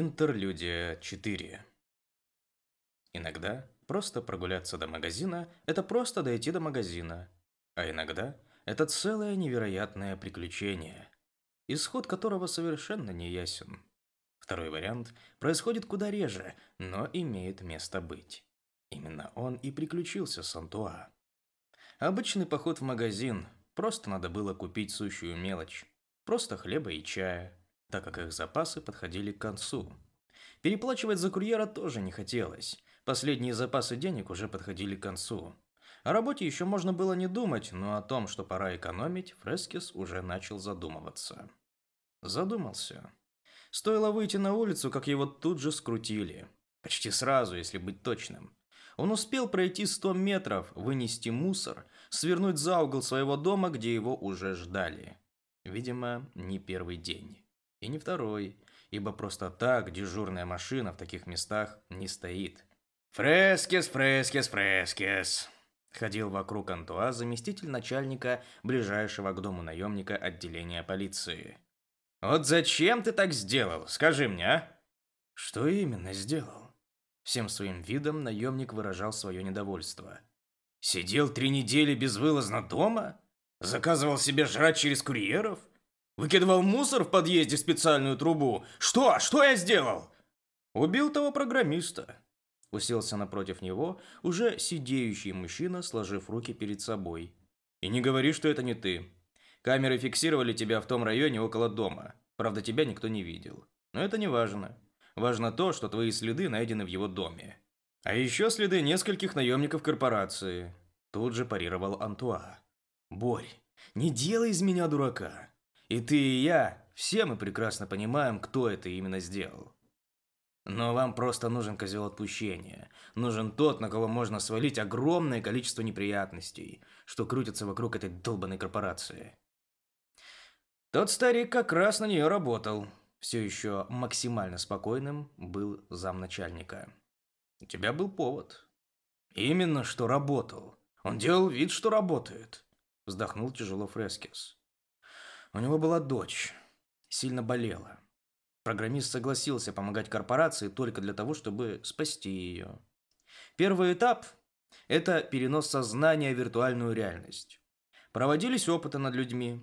Интерлюдия 4 Иногда просто прогуляться до магазина – это просто дойти до магазина. А иногда это целое невероятное приключение, исход которого совершенно не ясен. Второй вариант происходит куда реже, но имеет место быть. Именно он и приключился с Антуа. Обычный поход в магазин, просто надо было купить сущую мелочь. Просто хлеба и чая, так как их запасы подходили к концу. Переплачивать за курьера тоже не хотелось. Последние запасы денег уже подходили к концу. О работе еще можно было не думать, но о том, что пора экономить, Фрескис уже начал задумываться. Задумался. Стоило выйти на улицу, как его тут же скрутили. Почти сразу, если быть точным. Он успел пройти 100 метров, вынести мусор, свернуть за угол своего дома, где его уже ждали. Видимо, не первый день. И не второй, ибо просто так дежурная машина в таких местах не стоит. «Фрескес, фрескес, фрескес!» Ходил вокруг Антуа заместитель начальника ближайшего к дому наемника отделения полиции. «Вот зачем ты так сделал? Скажи мне, а?» «Что именно сделал?» Всем своим видом наемник выражал свое недовольство. «Сидел три недели безвылазно дома? Заказывал себе жрать через курьеров? Выкидывал мусор в подъезде в специальную трубу? Что? Что я сделал?» «Убил того программиста», Уселся напротив него уже сидеющий мужчина, сложив руки перед собой. «И не говори, что это не ты. Камеры фиксировали тебя в том районе около дома. Правда, тебя никто не видел. Но это не важно. Важно то, что твои следы найдены в его доме. А еще следы нескольких наемников корпорации». Тут же парировал Антуа. «Борь, не делай из меня дурака. И ты, и я, все мы прекрасно понимаем, кто это именно сделал. Но вам просто нужен козел отпущения. Нужен тот, на кого можно свалить огромное количество неприятностей, что крутятся вокруг этой долбанной корпорации. Тот старик как раз на нее работал. Все еще максимально спокойным был замначальника. У тебя был повод. Именно что работал. Он делал вид, что работает. Вздохнул тяжело Фрескис. У него была дочь. Сильно болела. Программист согласился помогать корпорации только для того, чтобы спасти ее. Первый этап – это перенос сознания в виртуальную реальность. Проводились опыты над людьми,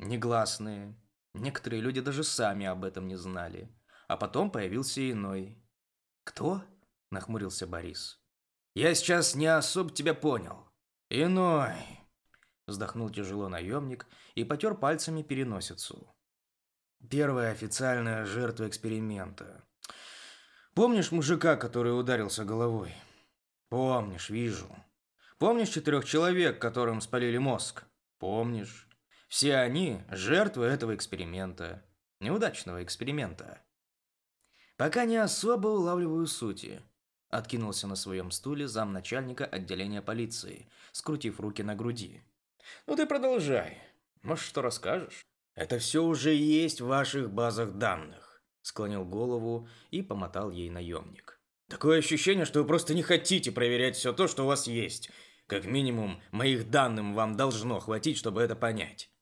негласные. Некоторые люди даже сами об этом не знали. А потом появился иной. «Кто?» – нахмурился Борис. «Я сейчас не особо тебя понял». «Иной», – вздохнул тяжело наемник и потер пальцами переносицу. Первая официальная жертва эксперимента. Помнишь мужика, который ударился головой? Помнишь, вижу. Помнишь четырех человек, которым спалили мозг? Помнишь. Все они жертвы этого эксперимента. Неудачного эксперимента. Пока не особо улавливаю сути. Откинулся на своем стуле замначальника отделения полиции, скрутив руки на груди. Ну ты продолжай. Может, что расскажешь? Это все уже есть в ваших базах данных, склонил голову и помотал ей наемник. Такое ощущение, что вы просто не хотите проверять все то, что у вас есть. Как минимум, моих данным вам должно хватить, чтобы это понять.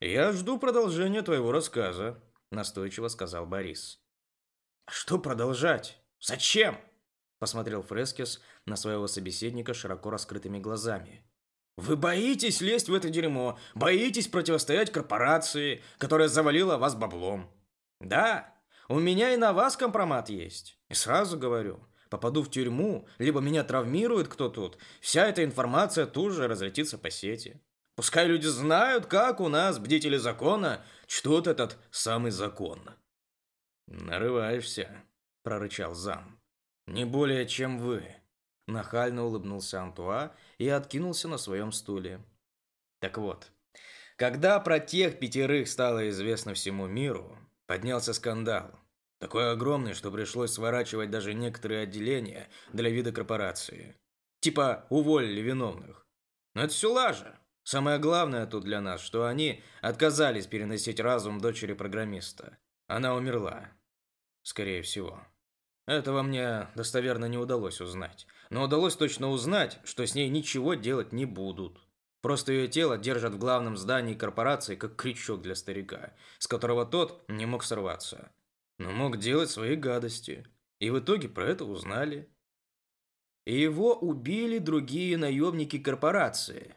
Я жду продолжения твоего рассказа, настойчиво сказал Борис. Что продолжать? Зачем? посмотрел Фрескис на своего собеседника широко раскрытыми глазами. Вы боитесь лезть в это дерьмо, боитесь противостоять корпорации, которая завалила вас баблом. Да, у меня и на вас компромат есть. И сразу говорю, попаду в тюрьму, либо меня травмирует кто тут, вся эта информация тут же разлетится по сети. Пускай люди знают, как у нас, бдители закона, чтут этот самый закон. «Нарываешься», — прорычал зам. «Не более, чем вы». Нахально улыбнулся Антуа и откинулся на своем стуле. Так вот, когда про тех пятерых стало известно всему миру, поднялся скандал. Такой огромный, что пришлось сворачивать даже некоторые отделения для вида корпорации. Типа уволили виновных. Но это все лажа. Самое главное тут для нас, что они отказались переносить разум дочери программиста. Она умерла. Скорее всего. Этого мне достоверно не удалось узнать. Но удалось точно узнать, что с ней ничего делать не будут. Просто ее тело держат в главном здании корпорации как крючок для старика, с которого тот не мог сорваться. но мог делать свои гадости. И в итоге про это узнали. И его убили другие наемники корпорации.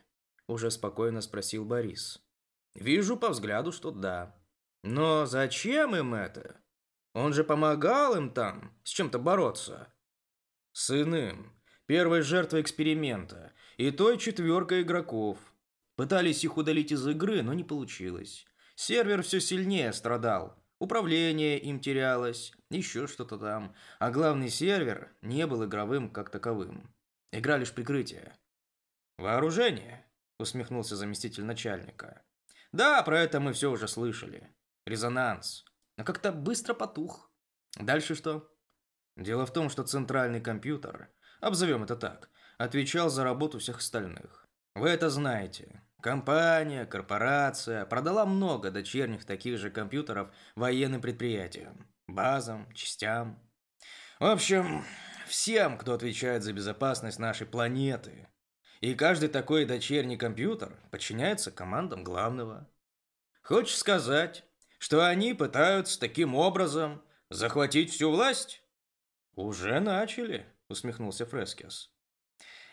Уже спокойно спросил Борис. Вижу по взгляду, что да. Но зачем им это? Он же помогал им там с чем-то бороться. С. Первой жертвой эксперимента. И той четверкой игроков. Пытались их удалить из игры, но не получилось. Сервер все сильнее страдал. Управление им терялось, еще что-то там. А главный сервер не был игровым как таковым. Игра лишь прикрытие. «Вооружение?» – усмехнулся заместитель начальника. «Да, про это мы все уже слышали. Резонанс. Но как-то быстро потух. Дальше что?» Дело в том, что центральный компьютер, обзовем это так, отвечал за работу всех остальных. Вы это знаете. Компания, корпорация продала много дочерних таких же компьютеров военным предприятиям, базам, частям. В общем, всем, кто отвечает за безопасность нашей планеты. И каждый такой дочерний компьютер подчиняется командам главного. Хочешь сказать, что они пытаются таким образом захватить всю власть? Уже начали, усмехнулся Фрескес.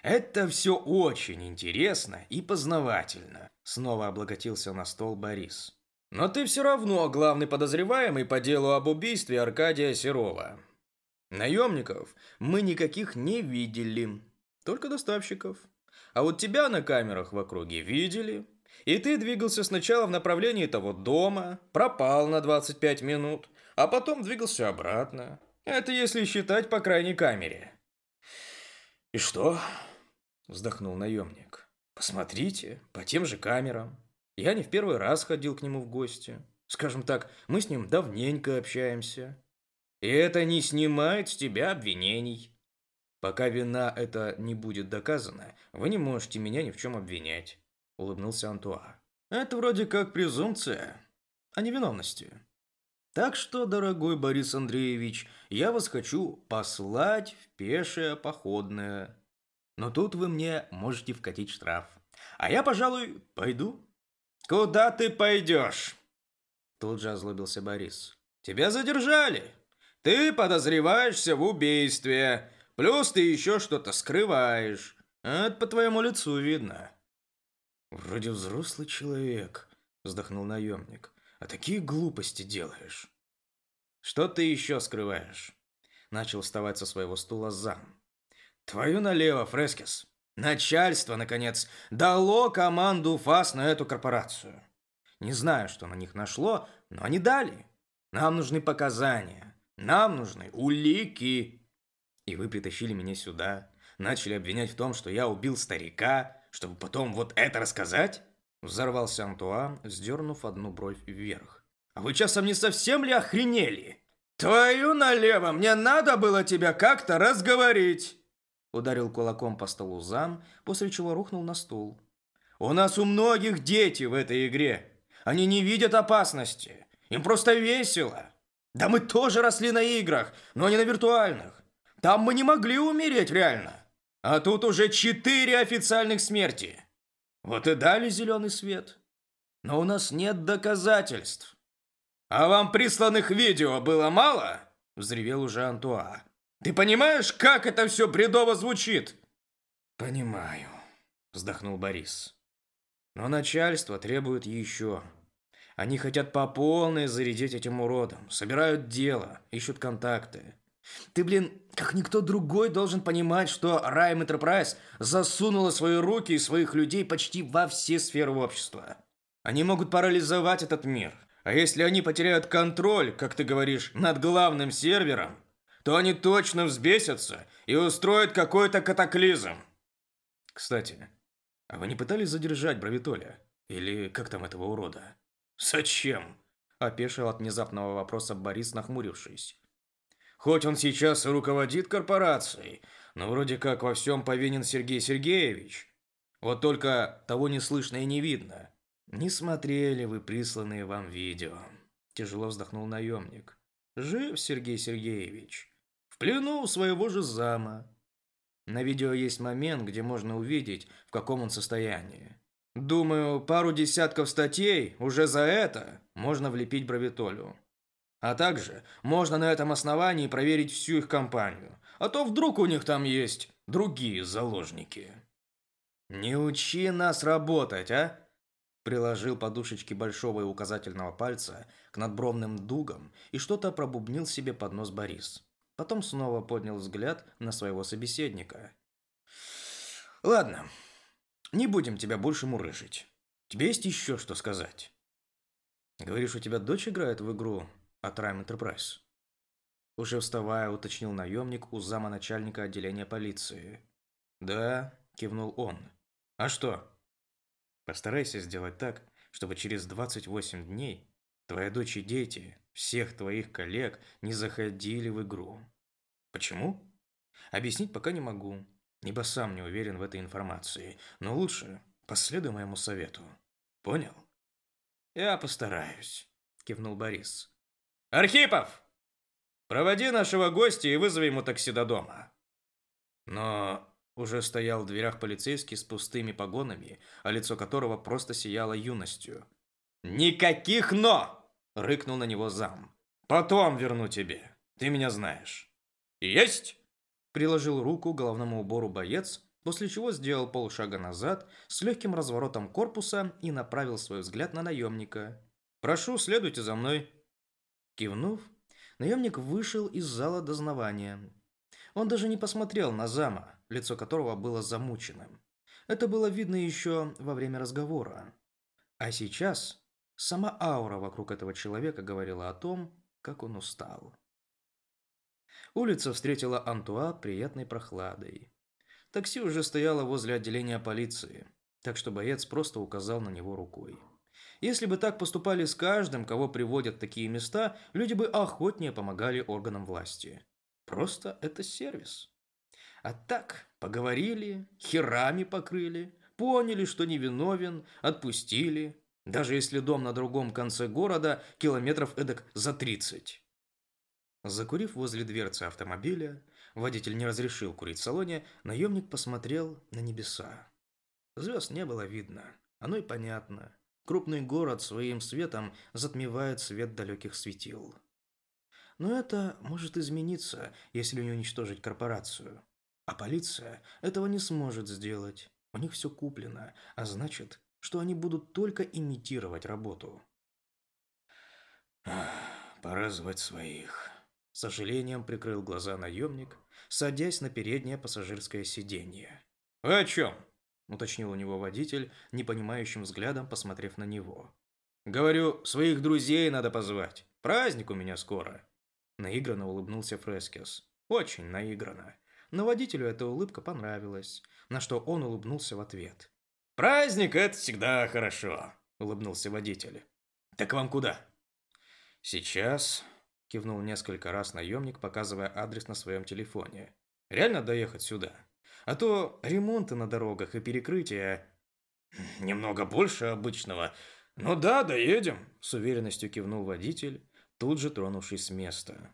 Это все очень интересно и познавательно, снова облаготился на стол Борис. Но ты все равно главный подозреваемый по делу об убийстве Аркадия Серова. Наемников мы никаких не видели, только доставщиков. А вот тебя на камерах в округе видели. И ты двигался сначала в направлении того дома, пропал на 25 минут, а потом двигался обратно. Это если считать по крайней камере. И что? Вздохнул наемник. Посмотрите, по тем же камерам. Я не в первый раз ходил к нему в гости. Скажем так, мы с ним давненько общаемся. И это не снимает с тебя обвинений. Пока вина это не будет доказана, вы не можете меня ни в чем обвинять. Улыбнулся Антуа. Это вроде как презумпция о невиновности. Так что, дорогой Борис Андреевич, я вас хочу послать в пешее походное но тут вы мне можете вкатить штраф. А я, пожалуй, пойду. Куда ты пойдешь? Тут же озлобился Борис. Тебя задержали. Ты подозреваешься в убийстве. Плюс ты еще что-то скрываешь. Это по твоему лицу видно. Вроде взрослый человек, вздохнул наемник. А такие глупости делаешь. Что ты еще скрываешь? Начал вставать со своего стула зам. Твою налево, Фрескис. Начальство, наконец, дало команду ФАС на эту корпорацию. Не знаю, что на них нашло, но они дали. Нам нужны показания. Нам нужны улики. И вы притащили меня сюда. Начали обвинять в том, что я убил старика, чтобы потом вот это рассказать? Взорвался Антуан, сдернув одну бровь вверх. А вы часом не совсем ли охренели? Твою налево, мне надо было тебя как-то разговорить. Ударил кулаком по столу зам, после чего рухнул на стул. «У нас у многих дети в этой игре. Они не видят опасности. Им просто весело. Да мы тоже росли на играх, но не на виртуальных. Там мы не могли умереть реально. А тут уже четыре официальных смерти. Вот и дали зеленый свет. Но у нас нет доказательств. А вам присланных видео было мало?» Взревел уже Антуа. Ты понимаешь, как это все бредово звучит? Понимаю, вздохнул Борис. Но начальство требует еще. Они хотят по полной зарядить этим уродом, собирают дело, ищут контакты. Ты, блин, как никто другой должен понимать, что Райм Enterprise засунула свои руки и своих людей почти во все сферы общества. Они могут парализовать этот мир. А если они потеряют контроль, как ты говоришь, над главным сервером, то они точно взбесятся и устроят какой-то катаклизм. Кстати, а вы не пытались задержать Бравитоля? Или как там этого урода? Зачем? Опешил от внезапного вопроса Борис, нахмурившись. Хоть он сейчас и руководит корпорацией, но вроде как во всем повинен Сергей Сергеевич. Вот только того не слышно и не видно. Не смотрели вы присланные вам видео. Тяжело вздохнул наемник. Жив Сергей Сергеевич. В плену у своего же зама. На видео есть момент, где можно увидеть, в каком он состоянии. Думаю, пару десятков статей уже за это можно влепить Бравитолю. А также можно на этом основании проверить всю их компанию. А то вдруг у них там есть другие заложники. Не учи нас работать, а? Приложил подушечки большого и указательного пальца к надбровным дугам и что-то пробубнил себе под нос Борис. Потом снова поднял взгляд на своего собеседника. «Ладно, не будем тебя больше мурыжить. Тебе есть еще что сказать?» «Говоришь, у тебя дочь играет в игру от Rime Enterprise?» Уже вставая, уточнил наемник у зама начальника отделения полиции. «Да», – кивнул он. «А что?» «Постарайся сделать так, чтобы через 28 дней твоя дочь и дети всех твоих коллег не заходили в игру. Почему? Объяснить пока не могу, ибо сам не уверен в этой информации, но лучше последуй моему совету. Понял? Я постараюсь, кивнул Борис. Архипов! Проводи нашего гостя и вызови ему такси до дома. Но уже стоял в дверях полицейский с пустыми погонами, а лицо которого просто сияло юностью. «Никаких «но!» – рыкнул на него зам. «Потом верну тебе. Ты меня знаешь». «Есть!» – приложил руку к головному убору боец, после чего сделал полшага назад с легким разворотом корпуса и направил свой взгляд на наемника. «Прошу, следуйте за мной». Кивнув, наемник вышел из зала дознавания. Он даже не посмотрел на зама, лицо которого было замученным. Это было видно еще во время разговора. А сейчас Сама аура вокруг этого человека говорила о том, как он устал. Улица встретила Антуа приятной прохладой. Такси уже стояло возле отделения полиции, так что боец просто указал на него рукой. Если бы так поступали с каждым, кого приводят такие места, люди бы охотнее помогали органам власти. Просто это сервис. А так, поговорили, херами покрыли, поняли, что невиновен, отпустили, даже если дом на другом конце города, километров эдак за 30. Закурив возле дверцы автомобиля, водитель не разрешил курить в салоне, наемник посмотрел на небеса. Звезд не было видно, оно и понятно. Крупный город своим светом затмевает свет далеких светил. Но это может измениться, если не уничтожить корпорацию. А полиция этого не сможет сделать. У них все куплено, а значит, что они будут только имитировать работу. «Пора звать своих», – с сожалением прикрыл глаза наемник, садясь на переднее пассажирское сиденье. «Вы о чем?» – уточнил у него водитель, непонимающим взглядом посмотрев на него. «Говорю, своих друзей надо позвать. Праздник у меня скоро». Наигранно улыбнулся Фрескес. Очень наигранно. Но водителю эта улыбка понравилась, на что он улыбнулся в ответ. «Праздник – это всегда хорошо», – улыбнулся водитель. «Так вам куда?» «Сейчас», – кивнул несколько раз наемник, показывая адрес на своем телефоне. «Реально доехать сюда? А то ремонты на дорогах и перекрытия...» «Немного больше обычного. Ну да, доедем», – с уверенностью кивнул водитель, тут же тронувшись с места.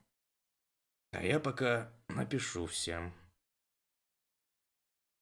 «А я пока напишу всем».